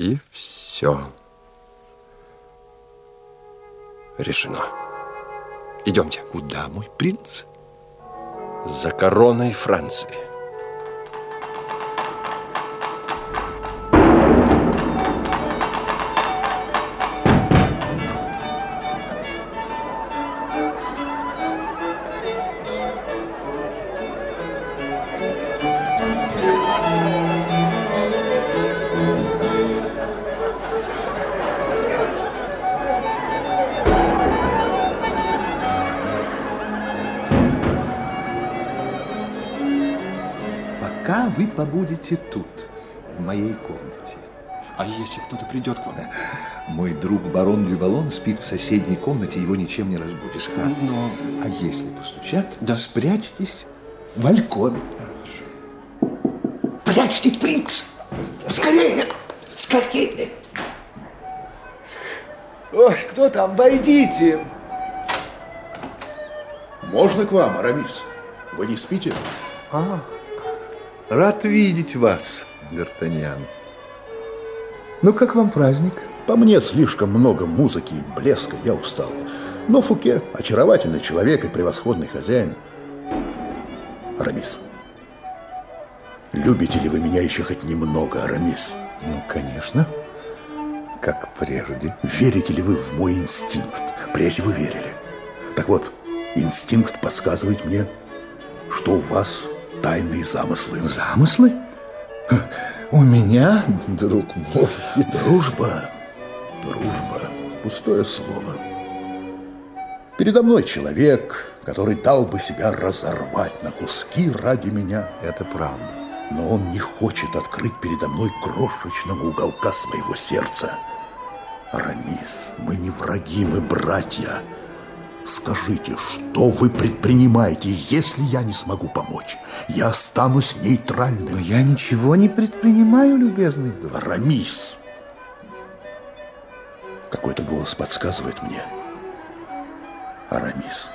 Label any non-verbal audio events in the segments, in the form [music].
И все. Решено. Идемте. Куда, мой принц? За короной Франции. Пока вы побудете тут, в моей комнате. А если кто-то придет к вам? [laughs] Мой друг барон Дювалон спит в соседней комнате, его ничем не разбудишь. А, Но- а если постучат, Да. спрячьтесь в алькове. Прячьтесь, принц! Скорее! Скорее! Ой, кто там? Войдите! Можно к вам, Арамис? Вы не спите? Рад видеть вас, Д'Артаньян. Ну, как вам праздник? По мне слишком много музыки и блеска, я устал. Но Фуке – очаровательный человек и превосходный хозяин. Арамис, любите ли вы меня еще хоть немного, Арамис? Ну, конечно. Как прежде. Верите ли вы в мой инстинкт? Прежде вы верили. Так вот, инстинкт подсказывает мне, что у вас тайные замыслы. Замыслы? У меня, друг мой, Дружба, дружба, пустое слово. Передо мной человек, который дал бы себя разорвать на куски ради меня. это правда. Но он не хочет открыть передо мной крошечного уголка своего сердца. Арамис, мы не враги, мы братья. Скажите, что вы предпринимаете, если я не смогу помочь? Я останусь нейтральным. Но я ничего не предпринимаю, любезный друг. Арамис. Какой-то голос подсказывает мне. Арамис,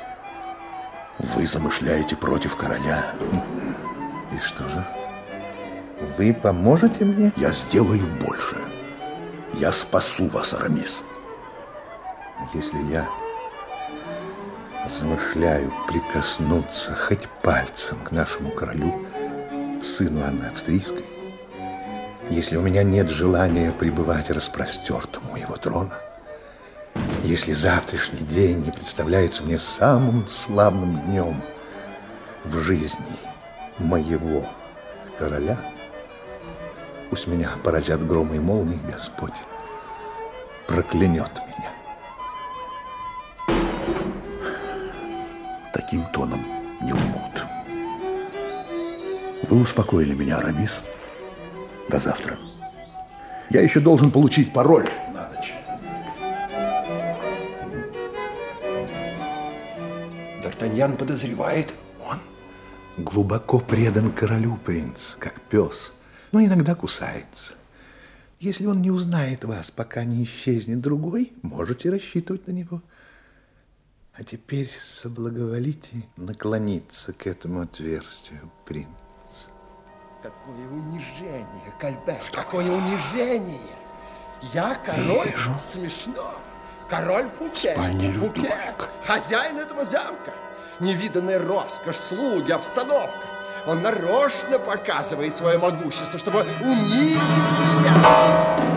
вы замышляете против короля. И что же? Вы поможете мне? Я сделаю больше. Я спасу вас, Арамис. Если я замышляю прикоснуться хоть пальцем к нашему королю, сыну Анны Австрийской, если у меня нет желания пребывать распростертым у его трона, если завтрашний день не представляется мне самым славным днем в жизни моего короля, пусть меня поразят громы и молнии, Господь проклянет Таким тоном не лгут. Вы успокоили меня, Арамис. До завтра. Я еще должен получить пароль на ночь. Д'Артаньян подозревает. Он глубоко предан королю, принц, как пес, но иногда кусается. Если он не узнает вас, пока не исчезнет другой, можете рассчитывать на него. А теперь соблаговолите наклониться к этому отверстию, принц. Какое унижение, Кальбер, какое унижение! Я король? Смешно. Король Фуке. Фуке. Хозяин этого замка. Невиданная роскошь, слуги, обстановка. Он нарочно показывает свое могущество, чтобы унизить меня.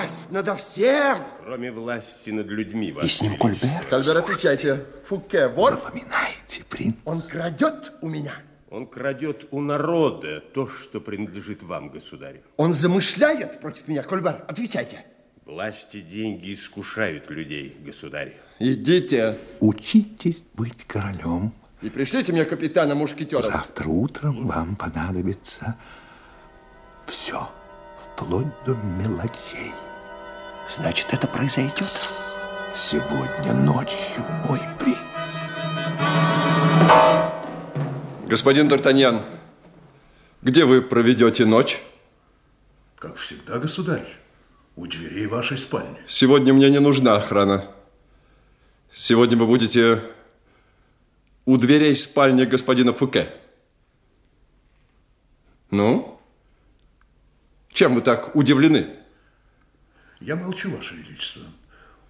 Власть надо всем. Кроме власти над людьми, И с ним Кольбер. Кальбер, отвечайте. Фуке вор? Запоминайте, принц. Он крадет у меня. Он крадет у народа то, что принадлежит вам, государь. Он замышляет против меня. Кольбер, отвечайте. Власть и деньги искушают людей, государь. Идите Учитесь быть королем. и пришлите мне капитана мушкетеров. Завтра утром вам понадобится все, вплоть до мелочей. Значит, это произойдет. Сегодня ночью, мой принц. Господин Д'Артаньян, где вы проведете ночь? Как всегда, государь, у дверей вашей спальни. Сегодня мне не нужна охрана. Сегодня вы будете у дверей спальни господина Фуке. Ну? Чем вы так удивлены? Я молчу, Ваше Величество.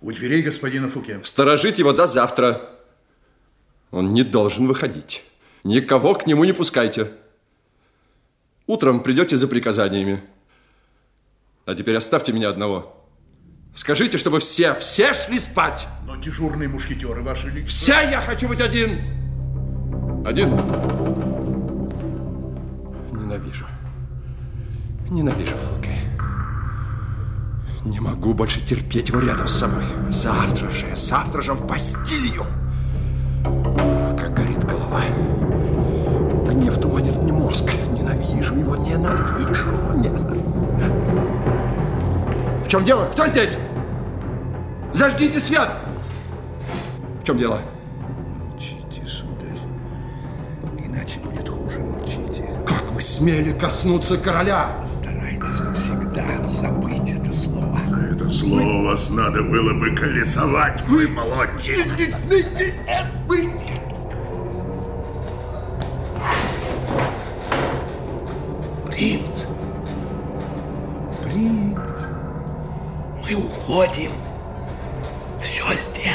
У дверей господина Фуке. Сторожить его до завтра. Он не должен выходить. Никого к нему не пускайте. Утром придете за приказаниями. А теперь оставьте меня одного. Скажите, чтобы все, все шли спать. Но дежурные мушкетеры, Ваше Величество... Все я хочу быть один. Один. Ненавижу. Ненавижу. Не могу больше терпеть его рядом с собой. Завтра же, завтра же в Бастилию. Как горит голова. Гнев туманит мне мозг. Ненавижу его, ненавижу. ненавижу. В чем дело? Кто здесь? Зажгите свет! В чем дело? Молчите, сударь. Иначе будет хуже, молчите. Как вы смели коснуться короля? Старайтесь навсегда забыть. Слово вас надо было бы колесовать, вы молодчик. Принц! Принц! Мы уходим. Все сделаем.